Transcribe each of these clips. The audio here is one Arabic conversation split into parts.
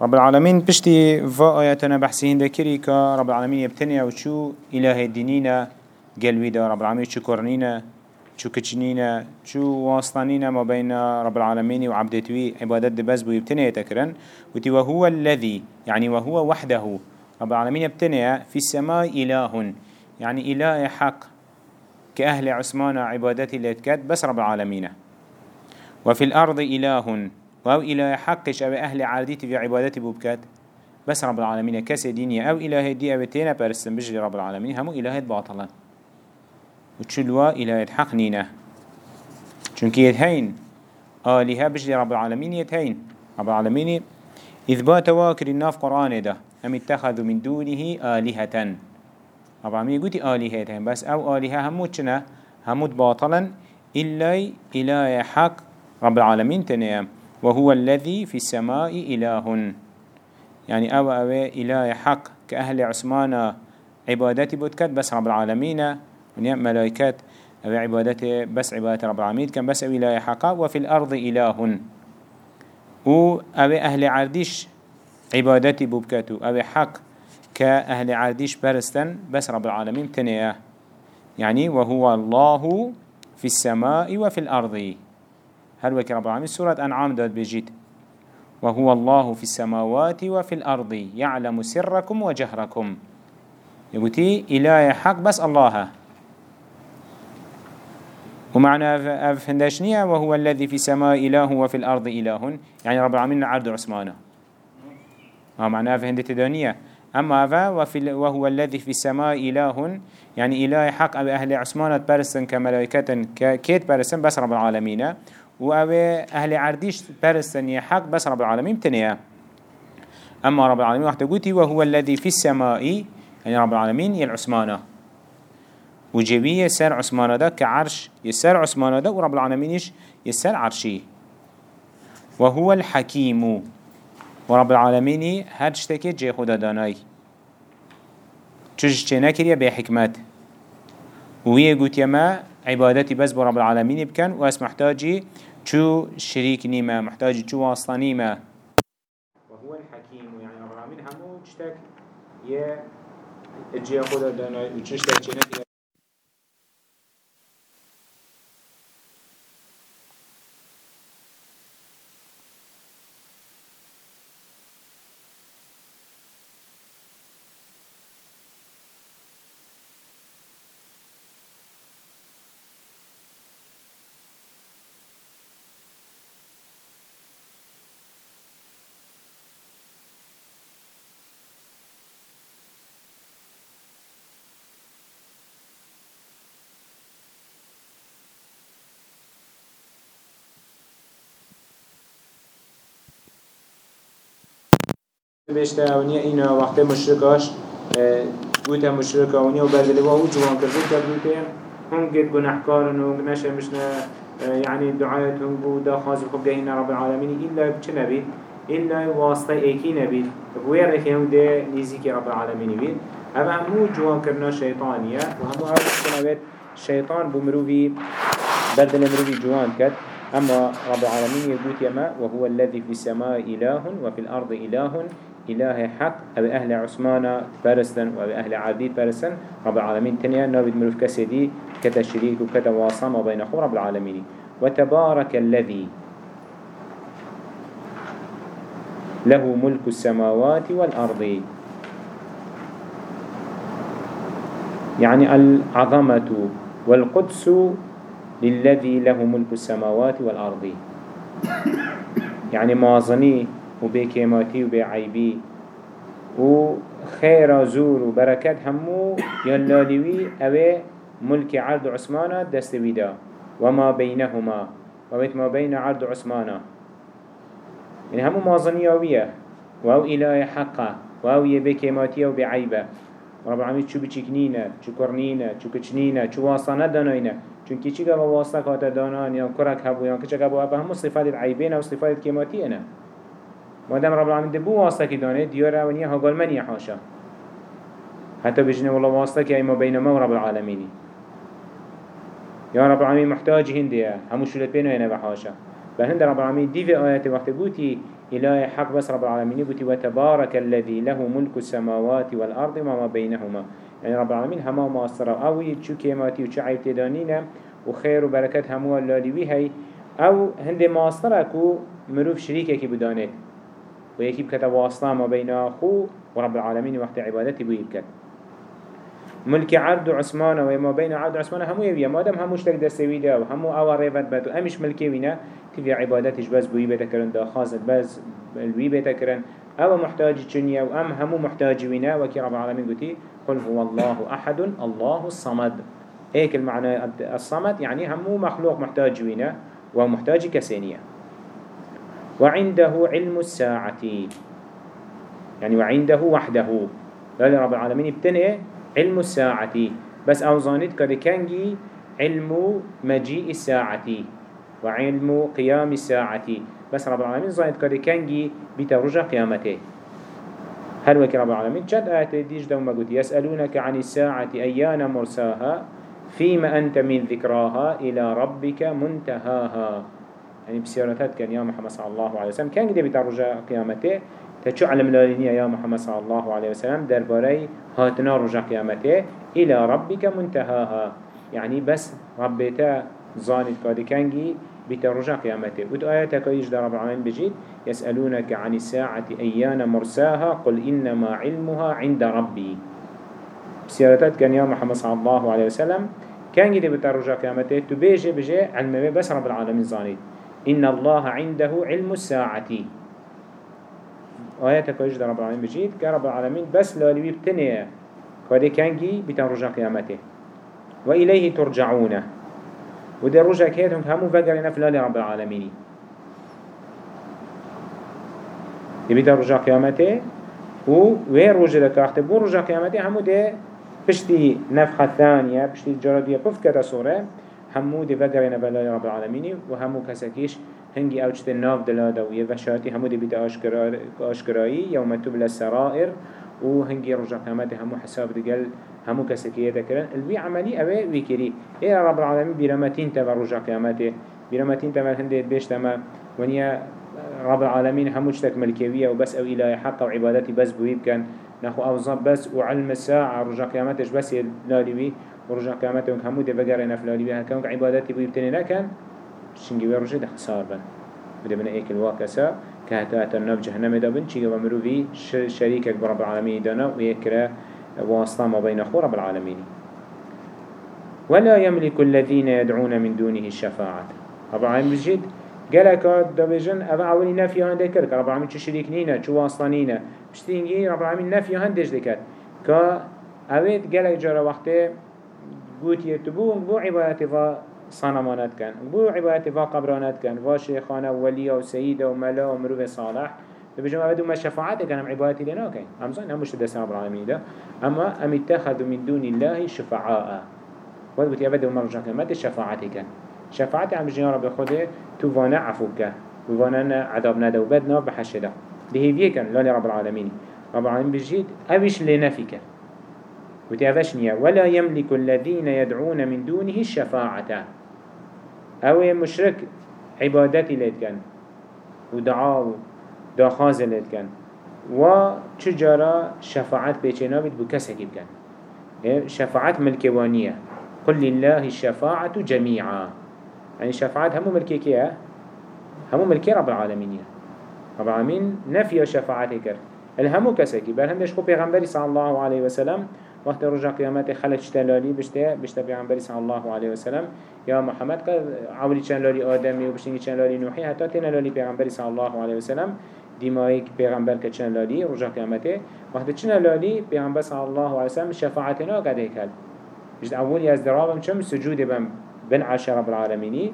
رب العالمين بشتي فا آياتنا بحثين ذكري رب العالمين يبتني وشو إله الدينينا قلبي دا رب العالمين شو كورنينا شو كتشنينا شو واصلانينا ما بين رب العالمين وعبدتوي عبادت بس بو يبتني يتكرن وتي وهو الذي يعني وهو وحده. رب العالمين يبتني في السماء إله. يعني إله حق كأهل عثمان عبادتي اللي بس رب العالمين وفي الأرض إله. أو إله حقش أو أهل عاديتي في عبادتي بوبكات. بس رب العالمين كس دينية أو إله دي أو تينا برسن بجري رب العالمين. همو إله باطلا. وتشلوا إله حق نينا چونك يتهين. آلهة بجري رب العالمين يتهين. رب العالمين إثبات واكر الناف قرآن ده. أم اتخذوا من دونه آلهة. رب العالمين يقول آلهة بس أو آلهة همو چنا همو باطلا. إلا إله حق رب العالمين تنيام وهو الذي في السماء إله. يعني أو أو إله حق كأهل عثمان عبادتي بودكت بس رب العالمين ونعم ملائكات أو عبادته بس عبادة رب العالمين كان بس أو إله حق وفي الأرض إله. و أو أهل عرديش عبادتي بوبكتو أو حق كأهل عرديش برستن بس رب العالمين تنية. يعني وهو الله في السماء وفي الأرض. هل وكي رب العالمين؟ سورة أنعام داد بجيت وهو الله في السماوات وفي الأرض يعلم سركم وجهركم. يقولي إله حق بس الله. ومعنى أفهندشنية وهو الذي في السماء إله وفي الأرض إله. يعني رب العالمين عرض عثمانه. معنى أفهندت دانية أما أفا وهو الذي في السماء إله. يعني إله حق أهل عثمان برسن كملائكة كيت برسن بس رب العالمين. و أهل عرديش برستن حق بس رب العالمين تنيا اما رب العالمين وقت قوتي وهو الذي في السماء يعني رب العالمين يلعثمانه وجبيه يسر عثمانه ده كعرش يسر عثمانه ده ورب العالمينش يسر عرشي وهو الحكيم ورب العالمين هر جي خدا داناي چوش چه حکمت ویه گوتیه ما عبادتي بس برب العالمين بكن واس محتاجي شو شريك نيمة محتاج شو واسطة نيمة وهو الحكيم يعني رب العالمين همو تشتك يه أجي خدا دانا وتشتك بيشتا اونيا اينا وقت مشركاش قوتا مشركا اونيا وبردلوا هو جوان كربوت كربوتين هم قد گناحكارن ونشا مشنا يعني دعايتهم بودا خاز الخب جاهنا رب العالمين إلا بچه نبي إلا واسطة ايكي نبي فبوير ايكي هم ده نيزيكي رب العالمين بيت اما همو جوان كرنا شيطانية وهمو عارف كنا شيطان بمروفي بدل مروفي جوان كت أما رب العالمين يقول يما وهو الذي في السماء إله وفي الأرض إله إله حق أو أهل عثمان برستن أو أهل عبيد برستن رب العالمين. تنيا نابد مروف كسدي كتشريك وكتواصم بين خور رب العالمين. وتبارك الذي له ملك السماوات والأرض. يعني العظمة والقدس للذي له ملك السماوات والأرض. يعني مازني وبكيماتي وبعيبي وخير زور وبركات همو يلاليوي اوه ملك عرض عثمانة دستويدا وما بينهما ومت ما بين عرض عثمانة يعني همو مازنية ويا وهو إله حقه وهو يبكيماتي وبعيبه رب العالمين شو بچكنينه شو كرنينه شو كچنينه شو واصانه داناينه چونكي چيگه واسطه كاتا دانان يا كرك هبو يا كچك هبو همو صفات العيبين و صفات كيماتينه مادام رب العالمين دبو واسطه كي دانه ديارة ونيا هقال من يحاشا حتى بجنه والله واسطه كي ما بين ما رب العالمين يا رب العالمين محتاج هندية همو شلت بينه ينا بحاشا بل هند رب العالمين دي في آيات وقت قوتي إله حق بس رب العالمين قلت وتبارك الذي له ملك السماوات والأرض وما بينهما يعني رب العالمين هما ما أصرا أوي شو كيماتي وشو عيب تدانينا وخير وبركات همو اللالي هي أو هند ما أصرا كو مروف شريكة كي بدانت ويكي بكتا واصلا ما بين أخو ورب العالمين وقت عبادتي بو يبكت ملك عبد عثمان وما بين عبد عثمان همو يبيا ما دام همو اشتك دستوي ده وهمو أوا ريفت باتو أمش ملكي وينا تبيا عبادتش بس بوي بتكرن دا خاصت بس الوي بتكرن أو محتاج چنيا وأم همو محتاج وينا وكي رب العالمين قلتي قل هو الله أحد الله الصمد. هيك المعنى الصمد يعني همو مخلوق محتاج وينا ومحتاج كسينيا وعنده علم الساعة. يعني وعنده وحده. لا رب العالمين ابتنئ علم الساعة. بس أوزانت كده كانجي علم مجيء الساعة وعلم قيام الساعة. بس رب العالمين زانت كده كانجي بترجع قيامته. هل وكي رب العالمين؟ جد آيات ديش دوما قلت يسألونك عن الساعة أيان مرساها؟ فيما أنت من ذكراها إلى ربك منتهاها. يعني بسيارتات كان يا محمد صلى الله عليه وسلم. كان قد بترجع قيامته. تشو على ملالينية يا محمد صلى الله عليه وسلم درباري هاتنا رجع قيامته. إلى ربك منتهاها. يعني بس ربيتا زانت كادي كانجي بترجع قيامته. ود آياتك يجد رب العالمين بجيد يسألونك عن الساعة أيان مرساها؟ قل إنما علمها عند ربي. بسيارتات كان يا محمد صلى الله عليه وسلم. كان جدي بترجع قيامته. تبيجي بجي علم بس رب العالمين زانت. إن الله عنده علم الساعة. آياتك وجد رب العالمين بجيد كرب العالمين بس لالوي بتنية كده كانجي بتن رجع قيامته. وإليه ترجعون. وده رجع كيتهم همو فقرنا في رب العالمين. يبيت رجع قيامته. و وين رجع لكاخت بو رجع قيامته همو ده بشتي نفخة ثانية بشتي جرادية قف كده صورة همو ده فقرنا بلا رب العالمين وهمو كسكيش هنگی اوچت ناف دلادا و یه وشاتی همو دی بیت آشکرایی یوم تبل السرائر و هنگی رجع قیامت همو حساب دیگل همو یده الوی عملی اوه وی کری ای رب العالمین بیرمتین تا رجع قیامته. بیرمتین تا هنده بیشت ما ونیا رب العالمين همو اشتك ملكيوية وبس أو إله حق وعبادتي بس بويب كان نخو اوزان بس وعلم الساعة رجع قيامتش بس لاليوي ورجع قيامته همو دي بقرنا في لاليوي هكذا عبادتي بويب تنين لكن شنگی وی رجه ده خسار بن. ایک الواقسا که حتی حتی ناف جهنم دا بن و مروفی شریکک برب العالمین دانا و یکره واسطة ما بين أخو رب العالمين ولا يملك الذين يدعون من دونه الشفاعة رب العالمين بجد قالك دبجن أبا عولي نفي هنده كرك رب العالمين چو شريك نينا چو واصلا نينا بشتينجي رب العالمين نفي هندش دكت كا أويد قالك جارة وقته قوت يتبو بو عبادة صنمانات كان بو عبادت فا قبرانات كان فا شيخانا وليا وسيدة وملا ومروف صالح. بجمع بدو ما شفاعات كان عبادتي لنا هم صحيح هم مش دسنا العالمين ده أما أم اتخذوا من دون الله شفعاء. وقت أبدا مرجع كان ما الشفاعات كان شفاعات عم بجنا رب خده توانا عفوك توانا عذابنا ده وبدنا بحشده ده هي كان رب العالمين رب العالمين بجيد أبيش لنفيك وتأفشنيا ولا يملك الذين يدعون من دونه الشفاعة أو مشرك عبادتي لید کن و دعا و چجارا شفاعت کسی بکن شفاعت ملكوانية قل لله الشفاعة جميعا يعني شفاعت همو ملكي كيه همو ملكي رب العالمين رب العالمين نفي شفاعته كر الهمو كسكي بل هندش خو پیغمبری صلى الله عليه وسلم وقت رجع قيامته خلق شتلالي بشته؟ بشته پیغمبری صلى الله عليه وسلم. يا محمد قال عولي چند لالي آدمي و بشتنگي چند لالي نوحي حتى تنا لالي پیغمبری صلى الله عليه وسلم. ديمايك پیغمبر که چند لالي رجع قيامته وقت چند لالي پیغمبر صلى الله عليه وسلم شفاعتنا قد هيكل بجد أولي از درابم چم؟ سجود بن عشر رب العالمين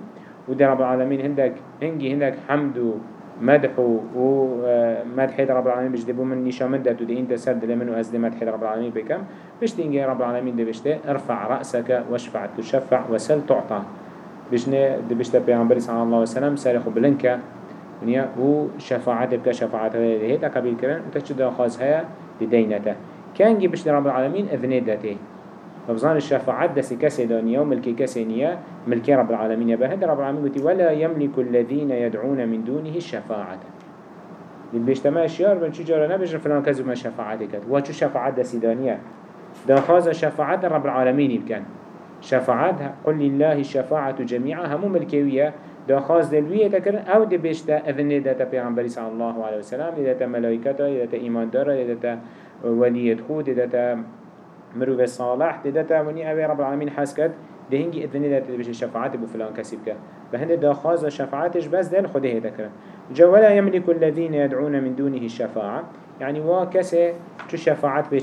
ودر رب العالمين هندك هنجي هندك حمد مدح ومدح رب العالمين بجد بو من نشا مدت ودي انت سرد لمن وأزد مدح رب العالمين بكم. بجد إنجي رب العالمين دي بجد ارفع رأسك واشفع تشفع وسل تعطى. بجد دي بجد بيعنبري صلى الله عليه وسلم سارخ بلنك ونيا و شفاعت بك شفاعت هيدا قبيل كرن وتشد خاص هيا لدينته كان جي بجد رب العالمين اذنه دته وبزان الشفاعات دس كسي دانيا وملكي كسي نيا ملكي رب العالمين يبهد رب العالمين. قلت ولا يملك الذين يدعون من دونه الشفاعة البيشتما شيار بن شجارة نبيش فلان كذب ما شفاعتك. وشو شفاعت دسيدانية ده خاز شفاعت رب العالمين يبكن شفاعت قل لله الشفاعة جميعا همو ملكوية ده خاز دلوية تكرن أو دي بيشتا إذن داتا پیغمبری صلى الله عليه وسلم داتا ملائكتا داتا إيمان دارا داتا وليت خود داتا مروف صالح داتا وني اوي رب العالمين حسكت ده هنگي اذن داتا بيش الشفاعت بو فلان كسب كه بهند ده خاز شفاعتش بس دل خده هيدا جو ولا يملك الذين يدعون من دونه الشفاعة يعني وا كسي شو شفاعت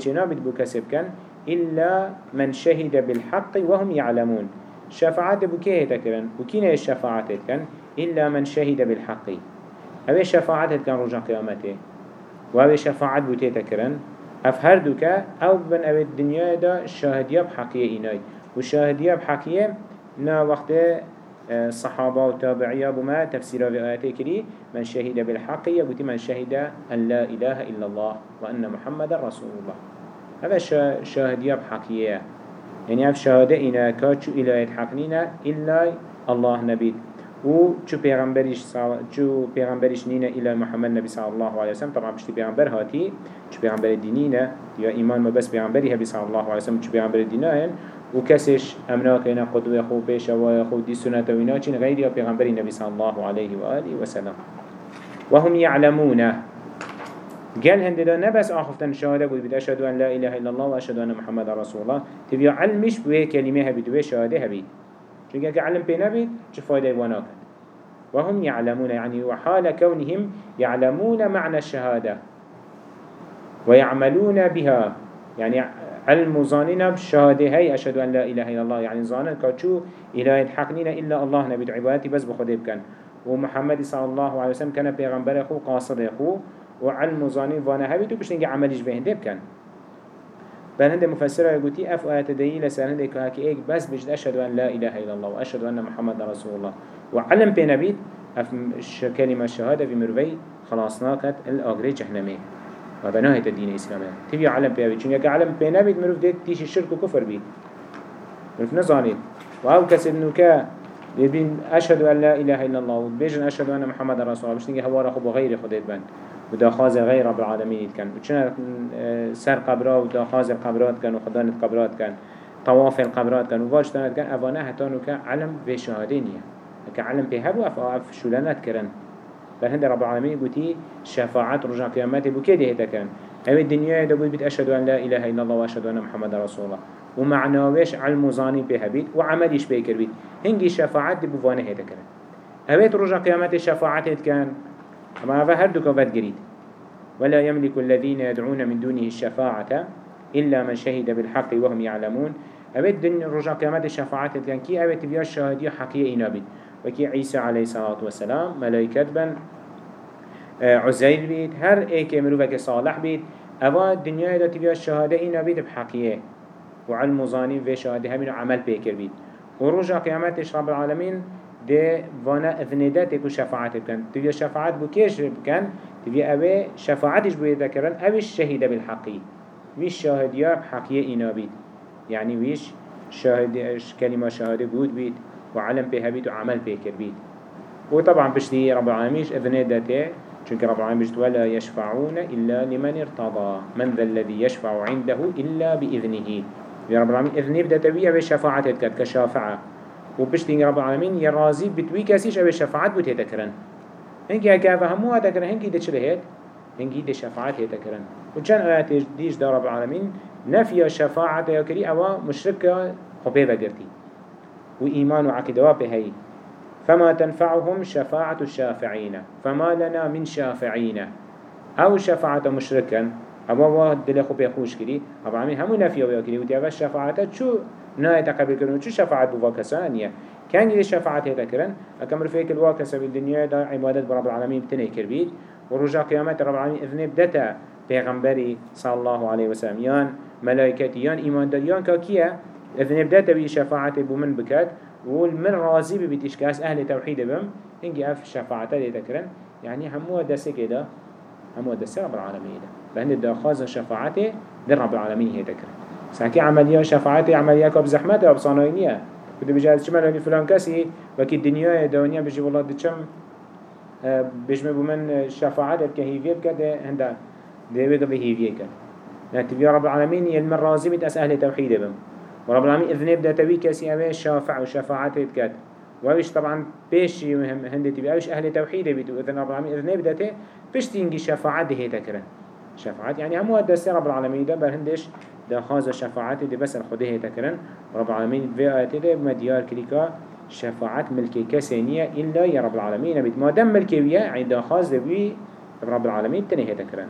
كسب كان إلا من شهد بالحق وهم يعلمون شفاعت بكيه تكرن وكين الشفاعت كان إلا من شهد بالحق. أبي شفاعت كان رجع قيامته وأبي شفاعت بوتي تكرن أفهر دوكا أو بن أبي الدنيا دا شاهدية بحقية إناي. وشاهدية بحقية نا وقت الصحابة وتابعية بما تفسير في آياتي كري من شهد بالحق يقول من شهد أن لا إله إلا الله وأن محمد رسول الله. هذا شاهدية بحقية. يعني هذا شهادة إنا كاتشو إلهي حقنينا إلا الله نبي و چو پیغمبرش چو پیغمبرش نینه إلى محمد نبی صلی الله علیه وسلم طبعا بشتی پیغمبر هاتی چو پیغمبر دینینه یا ایمان ما بس پیغمبری هبی صلی الله علیه وسلم چو پیغمبر دینه و کسش امنا کنا قدوه خو پیش و خو دی سنت و اینا چین غیر یا پیغمبر نبی صلی الله علیه و آله و سلم. و هم يعلمون قال هندلا نبس آخفتن شهادة بود بید أشهد أن لا إله إلا الله وأشهد أن محمد رسول الله تبي علمش بوه كلمة هبید بوه شهادة هبید چون اگه علم بي نبید چه فایده وأنا وهم يعلمون يعني وحال كونهم يعلمون معنى الشهادة. ويعملون بها. يعني علم ظاننا بشهادة هاي أشهد أن لا إله إلا الله. يعني ظانا كأتشو إله حقنين إلا الله نبي عبادتي بس بخده بكن ومحمد صلى الله عليه وسلم كان بيغمبر أخو قاصر أخو. وعلم ظانين فانا هبي تو بشتنجي عمليش بهنده بكن بل مفسره يقولي أف آيات دليل سهنده كهاكي إيك بس بجد أشهد أن لا إله إلا الله وأشهد أن محمد رسول الله. وعلم بنبيت أف كلمة الشهادة في مروي خلاص ناكت الأغري جهنمي نهاية الدين الإسلامي تبي علم بيها چون يقع علم بينا بيت مروف ديت تيش الشرك وكفر بيت مروف نزانيت وهو كسب نوكا يبين أشهد أن لا إله إلا الله وبيجن أشهد أن محمد رسول الله. بشتنجي هوا رخو بغير خديت بان ودا خاز غير رب العالمين كان وچنا سر قبرا ودا خاز القبرات كان وخدان القبرات كان طواف القبرات كان وواجتانت كان أفانا حتى نوكا علم بشهادينيا كعلم بهبو أف شلانات كرن بل هند رب العالمين قلتي شفاعات رجع قيامته بكده هيدا كان أو الدنيا يدقل بيت أشهد أن لا إله إلا الله وأشهد أن محمد رسول الله. ومعناوش علم ظاني بها بيت وعمليش بيكر بيت هنجي شفاعات دي بفانه هيدا كان أويت رجع قيامته شفاعات كان أما هذا هردو كفت قريد ولا يملك الذين يدعون من دونه الشفاعة إلا من شهد بالحق وهم يعلمون. أبد دن رجع قيامات الشفاعات كان كي أبد بيا الشهادية حقيقة إنابد وكي عيسى عليه الصلاة والسلام ملائكة بن آه، عزير بيت. هر إيك مروفك صالح بيت. اوا الدنيا دا تبيا الشهادة بيت بحقية وعلم ظانين في شهادة همين عمل بيكر بيت. ورجع قيامتش رب العالمين ده وأنا اذنيدات يكو شفاعت بكن تبيا شفاعت بو كيش بكن تبيا اوه شفاعتش بو يذكرن اوش شهيدة بالحقي ويش شهادية بحقية اينا بيت يعني ويش شاهد كلمة شهادة قود بيت وعلم بها بيت وعمل بيكر بيت وطبعا بشتي رب العالمين اذنيداته چونك رب العالمين بجد ولا يشفعون إلا لمن ارتضى. من ذا الذي يشفع عنده إلا بإذنه. يا رب العالمين إذنه بدأ تبيه بشفاعة كد كشافعة وبشتين رب العالمين يرازي بتوي كاسيش أبي شفاعة بوته تكرن هنكي هكا فهموها تكرن هنكي ده چلهت هنكي ده شفاعة تكرن وچان آيات ديش دا رب العالمين نفي شفاعة يكري أوا مشركة خبيبة قرتي وإيمان وعقيدة بهي فما تنفعهم شفاعة الشافعين فما لنا من شافعين أو شفاعة مشركا أما واحد دل خو بيخوش كري أبا عمين همو نفيا ويا كري ودي أفش شفاعة شو نهاية تقبل كرن شو شفاعة بواكسانية كان يدي شفاعة هيدا كرن أكمل فيك الواكسة بالدنيا دا عبادة برب العالمين بتنه كربيت ورجع قيامات رب العالمين إذن بدتا پیغمبری صلى الله عليه وسلم يان ملائكتي يان إيمان دار يان كاكيا إذن بدتا بي شفاعة بمن بكات والمن راضي ببيت إشكاس أهل توحيد بهم إنجي أف شفاعته دي ذكرن يعني همو دسة كده همو دسة رب العالمين ده بهند دا خاز شفاعته در رب العالمين هي ذكرن ساكي عملية شفاعته عملية كاب زحمته أو بصانوينية بده بجاد شمال فلان كسي وكي الدنيا دنيا بيجي والله دي كم بجمع بمن شفاعت كهيفية بكده هندا ديوه بهيفية كده نتبي رب العالمين يلمن رازي بيت أسأل توحيد بم ورب العالمين إذن يبدأ تبي كسي أبي شافع وشفاعت كده وابش طبعا بيش مهم هندي تبي أبش أهل توحيد بيتو إذن رب العالمين إذن يبدأ ته بيش تينجي شفاعت هي تكرن شفاعت يعني هم دست رب العالمين ده برهندش ده خاز شفاعت دي بس الخده تكرن رب العالمين في آيات ده مديار كليكا شفاعت ملكي كسينية إلا يا رب العالمين بيت ما دام ملكي ويا عند خاز دبي رب العالمين تنهي هي تكرن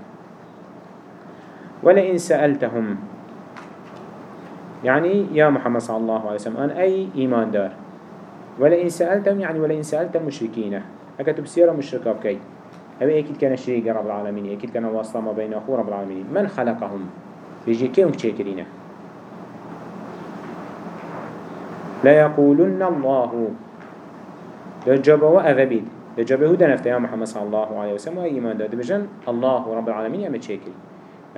ولئن سألتهم يعني يا محمد صلى الله عليه وسلم أن أي إيمان دار. ولئن سألتهم يعني ولئن سألت المشركين أكتب سيرة مشركة بكي أبي أكيد كان شريك رب العالمين أكيد كان واصلة ما بين أخو رب العالمين من خلقهم؟ بيجي كيوم كتشكرين لا يقولن الله. لجبه وأذبيد لجبه هدى نفته يا محمد صلى الله عليه وسلم. وإيمان داد بجن؟ الله رب العالمين يا متشكرين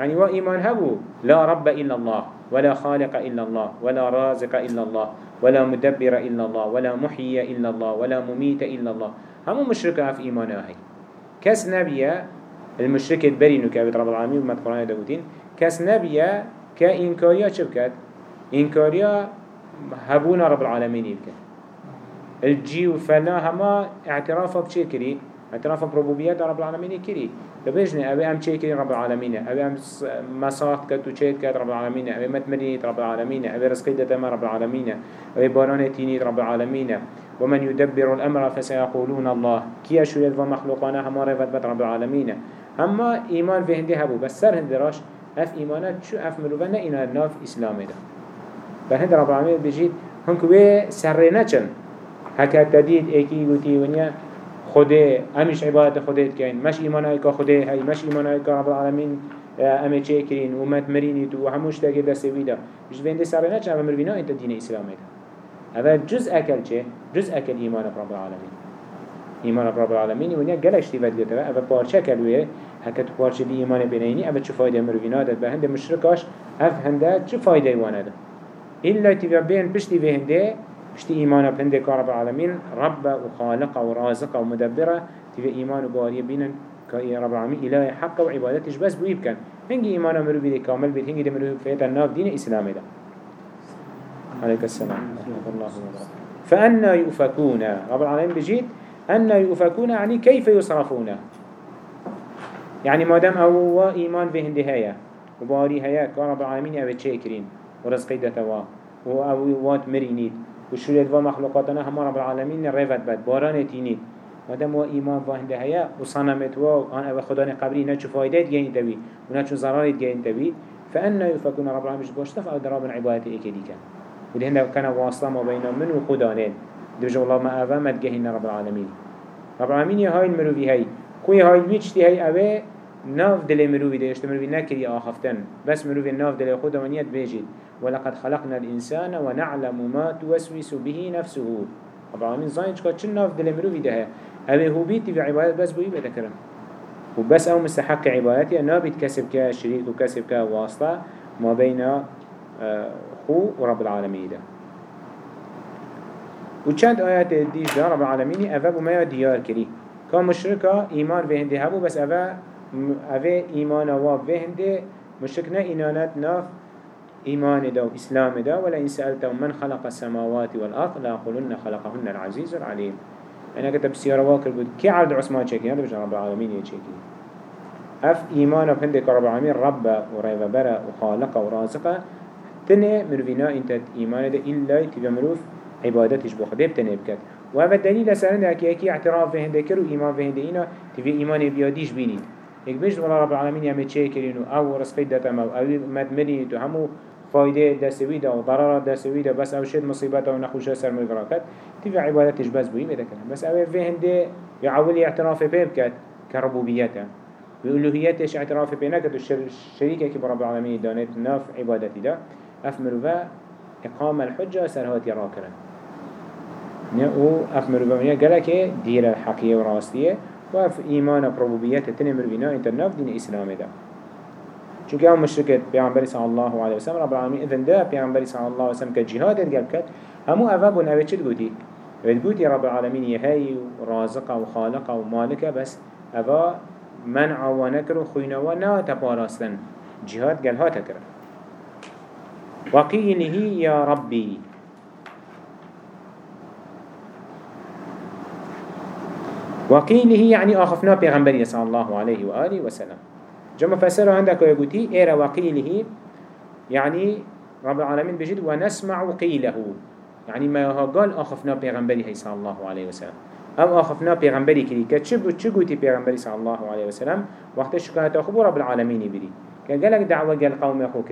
يعني وإيمان هبو؟ لا رب إلا الله ولا خالق إلا الله ولا رازق إلا الله ولا مدبر إلا الله ولا محيي إلا الله ولا مميت إلا الله. هم مشركة في إيمانه هاي. كاس نبيا المشركة برينو كابت رب العالمين وما القرآن داودين كاس نبيا كإنكاريا شبكات إنكاريا هبونا رب العالمين يبكت الجي وفنا هما اعترافه بشي كري اعترافه بربوبيات رب العالمين كري لبيجني أبي أم شيء كريم رب العالمين أبي أم مساق كتو شيء كات رب العالمين أبي متمرين رب العالمين أبي رزقي دتما رب العالمين أبي باران تيني رب العالمين ومن يدبر الأمر فسيقولون الله. كي أشوية ومخلوقنا هم رفت رب العالمين أما إيمان في هندي هبو بس سر هندي راش أف إيمانات شو أف مروفنا إنا ناف إسلامي ده بهند رب العالمين بيجيت هنكو سرنا چن هكا تديد ايكي قوتي ونيا خده همش عبادت خده كين مش إيمان هاي كخده هاي مش إيمان هاي كرب العالمين أمي چه كرين ومت مريني تو وهموش تاكي دسته ويدا مش بين دي سرنا چه أمر بنا انت دين إسلامي هذا جزء أكل چه؟ جزء أكل إيمان رب العالمين إيمان رب العالمين ونيا قلش تفاد قتوا أبا بارچه كلوه هكا تو بارچه دي إيمان بينيني أبا چه فايدة مروفينا داد بهند مشركاش أف هنده چه فايدة وأنا ده إلا تبا بين بشتي بهنده بشتي إيمان بهنده كرب العالمين رب وخالق ورازق ومدبر تبا إيمان باريه بينا رب العالمين إله حق وعبادتش بس بويب كان هنجي إيمان مروفي دي كامل بيت هنجي دي مروفي فيتا الناف دين إسلامي ده عليك السلام. الله فأنا يؤفكون رب العالمين بجيت أنا يؤفكون يعني كيف يصرفون. يعني ما دام أو إيمان به هندهايا وباري هيا كان رب العالمين أبي تشكرين ورزقي دتوا وأو وات مرينيد وشريت ومخلوقاتنا هم رب العالمين رفت بد باران تينيد ما دام هو إيمان به هندهايا وصنمت و أنا أبي خداني قبري نشوف فايدات جين تبي ونشوف ضرر جين تبي فأنا يؤفكون رب العالمين باشتف أو دراب عبادة وده هنا كان واصلا ما بين من وخدانين دبج الله ما أفا ما تجهنا رب العالمين رب العالمين يا هاي المروي هاي كوي هاي البيتش تي هاي أبي ناف دل مروي ده يشت مروي نكري آخفتن. بس مروي ناف دل خدا ونيت بيجي ولقد خلقنا الإنسان ونعلم ما توسوس به نفسه. رب العالمين زين شكا چن ناف دل مروي ده أبي هو بيتي في عبادة بس بوي بتكرم وبس أو مستحق عبادتي أنا بيتكسب كشريك وكسب كواسطة ما بين آه، خو ورب العالمين ده وچند آيات ديش ده رب العالمين أفا بما ديار كري كان مشركة إيمان به هنده هبو بس أفا أفا إيمان واب به هنده مشركنا إنانات ناف إيمان ده وإسلام ده ولا إن سألتهم من خلق السماوات والأرض لا يقولن خلقهن العزيز العليم أنا كتب سيارة واكر بود كي عبد عثمان شكي هذا بجان رب العالمين يشكي أف إيمان بهندك رب العالمين رب وريب برا وخالق ورازق تنه مروفينا انت إيمان ده إلا تبا مروف عبادتش بخده بتنه بكت و هذا الدليل سرنده اكي اكي اعتراف به هنده كر و إيمان به هنده إنا تبا إيمان بياديش بينيد یک بيجد والله رب العالمين يامي چه كرينو أو رسقيد دتما أو مدمرين تو همو فايده دستوي ده وضرر دستوي ده بس أو شد مصيبته ونخوشه سر مقراكت تبع عبادتش بس بوي بده كلام بس أو في هنده يعول اعتراف به بكت كربوبيته بألوهيتش اعتراف به نكت الشريكة كي برب العالمين دانت ناف عبادتي ده افمرو إقامة الحجة سرهات يراكرن أو افمرو بمنيا قالك دير الحقية وراستية واف إيمان بربوبيات تنمر بنا انت ناف دين إسلام ده چونکه هم مشرکت پیامبری صلی الله علیه و سلم رب العالمین اذن ده پیامبری صلی الله علیه و سلم که جهاد قال كت همو اوه بون اوه چه گویی بتقول يا رب العالمين يهي ورازقه وخالقه ومالكه بس أبا منع ونكر خوينوا نا تباراستن جهاد قال هاتكر وقيله يا ربي وقيله يعني آخفنا بيغنبري صلى الله عليه وآله وسلم. جمع فسر عندك ويقولي إيرا وقيله يعني رب العالمين بجد ونسمع قيله. يعني ما قال آخفنا بيغنبري صلى الله عليه وسلم. أو آخفنا بيغنبري كري كتشب وتشقوتي بيغنبري صلى الله عليه وسلم. وقت الشكاية أخبو رب العالمين بري كان قالك دعوة قال قوم أخوك.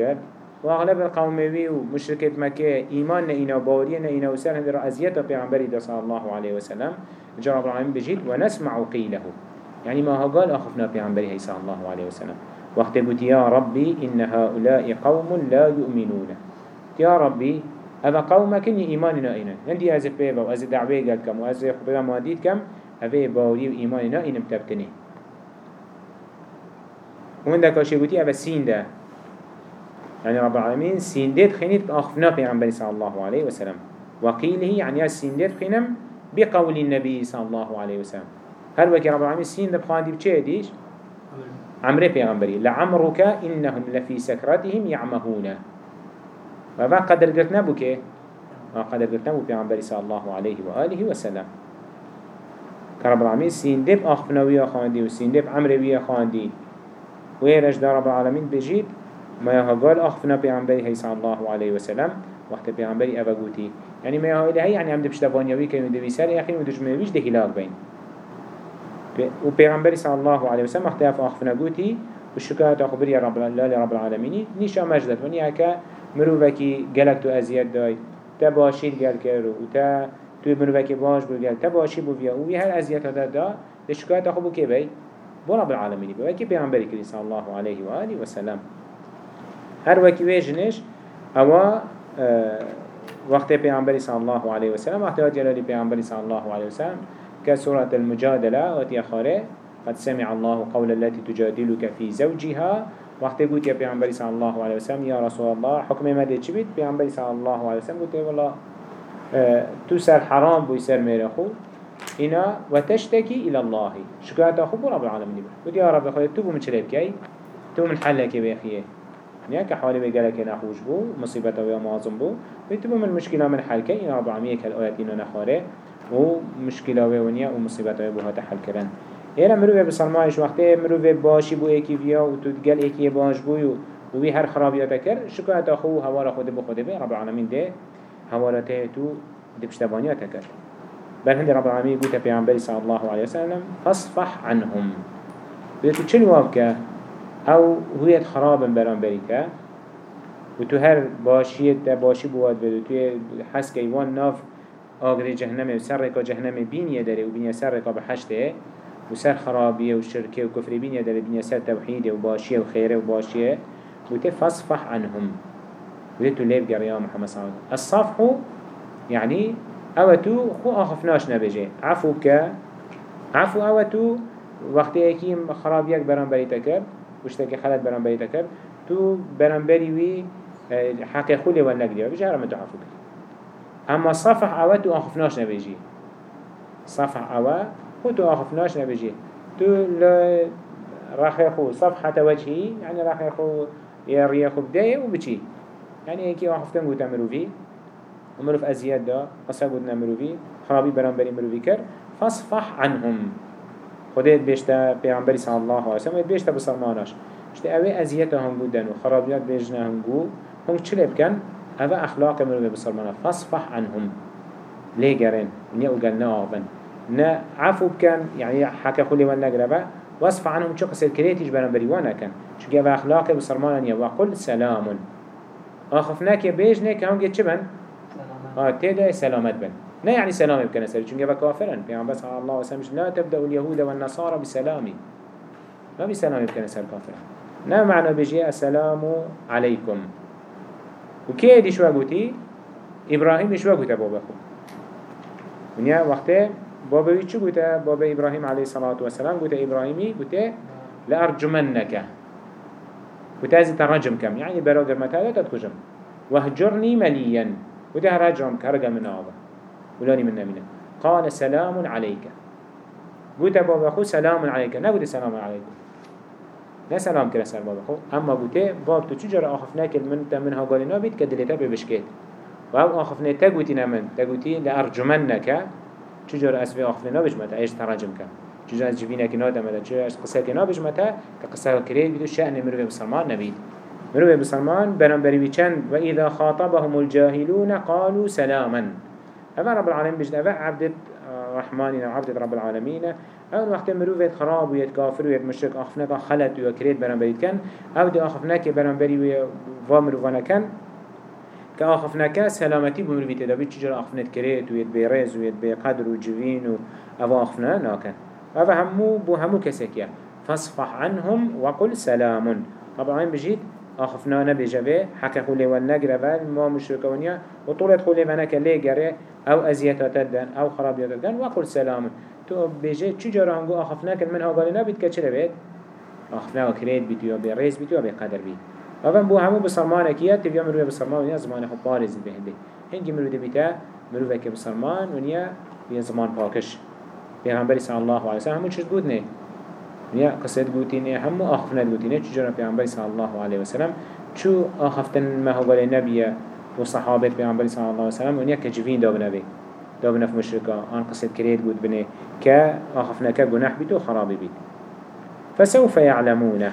وأغلب القوم بي ومشركة مكة إيمان إنا بورينا إنا وسر هندر أزيات بيغنبري صلى الله عليه وسلم. جرى رب العالمين بجد ونسمع قيله يعني ما قال أخفنا بيغنبري صلى الله عليه وسلم. وقت قلت يا ربي إن هؤلاء قوم لا يؤمنون يا ربي هذا قومك إني إيماننا إنا هندي أز بيبا وأز دعوة قال كم وأز خبرا ماديد كم هذا باوري وإيماننا إنا متبكني ومن ذاك الشيء قلت أبا سين ده. يعني رب العالمين سين ديت خينيت أخفنا بيغنبري صلى الله عليه وسلم. وقيله يعني السين ديت خينم بقول النبي صلى الله عليه وسلم. هل وكي رب العالمين سين ده بخاندي بچه ديش؟ عمري بيغنبري لعمرك إنهم لفي سكرتهم يعمهون. وما قدر قلت نبو كي ما قدر قلت نبو بيغنبري صلى الله عليه وآله وسلم. كرب العالمين سين دب أخفنا ويا خاندي وسين دب عمري ويا خاندي ويرج دار رب العالمين بجيد ما يهقال أخفنا بيغنبري صلى الله عليه وسلم. وقت بيغنبري أبا قوتي. يعني ما يهقال هاي يعني عمد بشتفانيا ويكي ودبي سر يا أخي ودجمي ده هلاك بين. و پیغمبری صلی الله علیه و سلم وقتی اف آخفنا گوتی و شکایت آخبری رب الله رب العالمینی نیشا مجدد. ونیا که مروفکی گلک تو ازیاد دای تا باشید گل کرد و تا تو مروفکی باش بو گل تا باشی بو بیا و هر ازیاد هدا دا. شکایت آخبو که بی بو رب العالمینی بو وکی پیغمبری کری صلی الله علیه و آله و سلم هر وکی ویجنش اوا وقت پیغمبری صلی الله علیه و سلم وقت جلالی پیغمبری صلی الله علیه و سلم كسورة المجادلة وتي خاره قد سمع الله قول التي تجادلك في زوجها. وقت قلت يا بيعنبري صلى الله عليه وسلم يا رسول الله حكم ما دي چبيت بيعنبري صلى الله عليه وسلم قلت والله آه تو سر حرام بو سر ميرخو إنا وتشتكي إلى الله شكرات أخو بو رب العالمين قلت يا رب خلي تو من شلب كي تو من حلك بيخيه حالی بگره که نخوش بو مصیبت و یا معظم بو بیتو من مشکل من حل که این رب العالمین که الآیت اینو نخواره و مشكلة ونيا و مصيبة بوها تحل كرن إيرا مروه بسلمایش وقتی مروه باشی بو ایکی بیا و تو گل ایکی باش بوی و وی هر خرابیات کر شکایت خو هوا را خود بو خود بی رب العالمین ده هوا را ته تو ده پشتبانیات کر بل هند رب العالمین قوت پیامبری صلی الله علیه وسلم فاصفح عنهم. بده تو چل وابکه أو هویت خراب بران بریکه و تو هر باشیت باشی بود بده. تو حس که ایوان ناف آگری جهنم و سر رکا جهنم بینیه داره و بینیه سر رکا بحشته و سر خرابیه و شرکه و کفر بینیه داره. بینیه سر توحیده و باشیه و خیره و باشیه. و تفصفح عنهم. و تو لیب گریا محمد صلی الله علیه الصفح يعني أو تو خو آخفناش نبجه. عفو که عفو أو تو وقتی اکی خرابیک بران بری تکر وشتاکی خلط بران بری تکر تو بران بری وی حق خولی و نگری و بجه هرم عفو که اما صفح اوه تو آخفناش نبیجی. صفح اوه خو تو آخفناش نبیجی. تو رخي خو صفحة وجهي يعني رخي خو يريا خو بداية وبچي يعني ايكي آخفتن قوتا مروفي ومروف أزياد دا قصة قوتنا مروفي خرابي برانبري مروفي كر فاصفح عنهم. خديت بيشتا بيعنبري صلى الله عليه وسلم بيشتا بسلماناش اشتا اوه أزيادها هم قودن وخرابيات بيجنا هم قو هم چلب كان هذا أخلاق من بسرمنا فاصفح عنهم. ليه جرين نيا وقالنا آبن. نا عفو كان يعني حكى خلي وأنا قربا واصفح عنهم. شو قصير كريتيش بران بريوانا كان شو جاب أخلاق بسرمنا نيا وقل سلام. آخفناك بيجنك هم جيت شبن آه تيدا سلامت بن. لا يعني سلام بكنا سر شو جاب كافرا في عم بس الله وسلم لا تبدأ اليهود والنصارى بسلام. ما بسلام بكنا سر كافرا نا معنى بيجي السلام عليكم وكي دي شو قوتي إبراهيم شو قوتا بابا خو ونيا وقته بابا ويچو قوتا بابا إبراهيم عليه الصلاة والسلام قوتا إبراهيمي قوتا لأرجمنك قوتا هزي ترجم كم يعني براغر متى لا تدخجم وهجرني مليا قوتا هرجم كرقا من آبا ولاني من نمينة قال سلام عليك. قلت بابا خو سلام عليك. نقول سلام عليكم. نه سلام کرد سر بابا خو أما بوته باب تو چجور آخفنه کل من تا منها قال نابید که دلیتا ببشکید و هم آخفنه تا گوتی نمن تا گوتی لأرجمن نکه چجور اسوی آخفنه نابجمت ایش ترجم که چجور از جوینه که نادم ده چجور از قصه که نابجمت که قصه کرید بیدو شأن مروه بسلمان نبید مروه بسلمان برام بریوی چند و اذا خاطبهم الجاهلون قالوا سلاما. هذا رب العالمين بجد هذا عبد الرحمن عبد رب العالمين اول وقت مروفت خراب و یت کافر و یت مشرک آخفنه که خلط و کرید برام برید کن أو دی آخفنه که برام بری و مروفانه کن که آخفنه که سلامتی بمروفیت دا بید چجور آخفنه کرید و یت بیرز و یت بیقدر و جوین و أو آخفنه ناکن أو همو بو همو که فاصفح عنهم وقل سلام. طبعا بجید آخفنا نبجوه حق خولي والنقرة ما مشركونيا وطولت خولي ونك ليقره أو أزيتات الدن أو خرابيات الدن وقل سلام. تو بيجي چو جارا هنگو آخفنا کن من آقالی نبید که چرا بید؟ آخفنا کرید بید یا بی ریز بید یا بی قدر بید. اوان بو همو بسرمان کیت تبیا مروی بسرمان ونیا زمان خب بارز بهنده هنگی مروی بیتا مروی که بسرمان ونیا بیا زمان پاکش. پیغمبری صلی الله علیه وسلم همون چیز بود نه؟ ونیا قصد گوتی نه همو آخفنا گوتی نه چجورا پیغمبری صلی الله علیه وسلم چو آخفتن هو نبیه و صحابه پیغمبری صلی الله علیه وسلم ونیا کجوین داب نبی. دابنا في مشركة آن قصد كريت قد بني كا آخفنا كا جناح بيتو خراب بيت فسوف يعلمون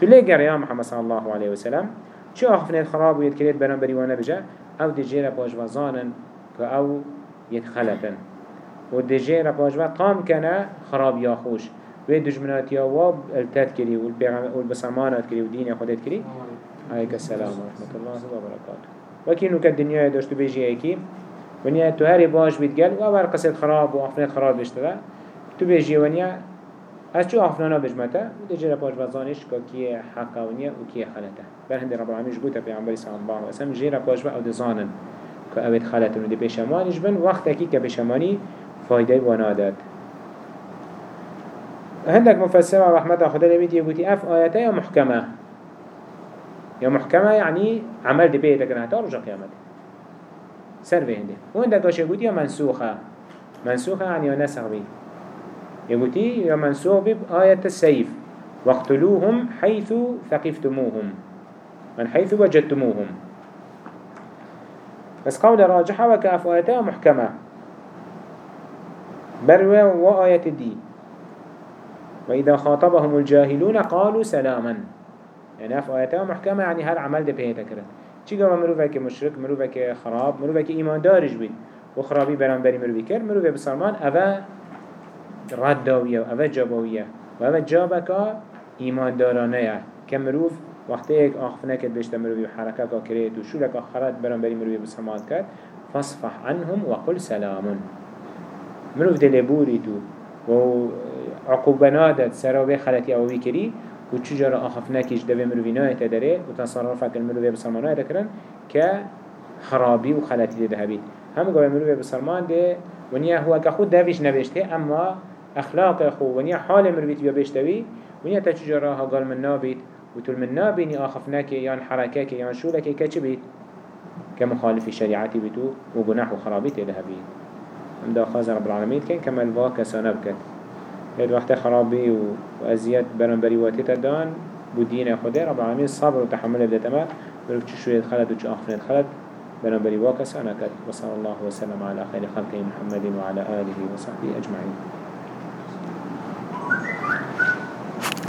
تلاقي يا محمد صلى الله عليه وسلم شو آخفنا خراب ويد كريت بران بريوانا بجا أو دجيرا باش وزانا كأو يتخلطا ودجيرا باش قام كان خراب يا خوش ويد دجمنات يا واب التات كري والبصمانات كري ودين خدت كري عليك السلام ورحمة الله وبركاته وكينو كالدنيا داشتو بيجي ايكي ونیا تو هری باش بید گل و اول قصد خراب و آفنه خراب بشتره تو بیجی ونیا از چو آفنانا بجمته و دی جره باش وزانش که کیه حقه ونیا و کیه خلطه. بر هنده رب العالمین جگوته پیغمبری صلی الله علیه وسلم جره باش و أو دزانن که اوید خلطه و دی پیشمانش بن وقت اکی که پیشمانی فایده وأنا داد هندك مفسر رحمة خدا لبيت يقولي أف آياته يا محكمة. يا محكمة يعني عمل دي بيتك نهتا رجع قيامته. سر في هنده وين دكاش يقولي يا منسوخة. منسوخة يعني نسخ بي. يقولي يا منسوخ بي آية السيف. واقتلوهم حيث ثقفتموهم. من حيث وجدتموهم. بس قول راجحة وكأف آياتها محكمة. بروى وآية الدين وإذا خاطبهم الجاهلون قالوا سلاما. يعني أف آياتها محكمة يعني هل عمل ده بهي تكرر چی گوه مروفه که مشرک مروفه که خراب مروفه که ایمان دارش بید و خرابی بران بری مروفی کرد مروفه بسلمان اوه رد داویه و اوه جاباویه و اوه جابکا ایمان دارانه که مروف وقتی ایک آخفنه کد بشت مروفی و حرکه که کرید و شولک آخرت بران بری مروفی بسلمان کرد فاصفح عنهم وقل سلام. مروف دلبوری تو. و عقوبنادت سراوه خلطی اوی کری و چجارا آخف نکیش دوی مروی نایت داره و تصرفك المروی بسلمان نایت کرن که خرابی و خلطی ده هبید هم گوه مروی بسلمان ده ونیا هو که خود دویش نوشته اما اخلاق خو ونیا حال مروی تبیا بشتوی ونیا تا چجارا ها قال من نابید و تول من نابینی آخف نکی یان حرکه که یان شولکی که چی بید؟ که مخالف شریعتی بیتو و گناح و خرابی تده هبید هم دا خاز رب العالمين كان كما الوا كسانا هاد وقت خرابي وأزياد برنبري واتيتا دان بدين خدا رب العالمين صبر وتحمل بدأ تمام بلوك شوية خلد وش آخرين خلد برنبري واكس أنا كد وصلى الله وسلم على خير خلقه محمد وعلى آله وصحبه أجمعين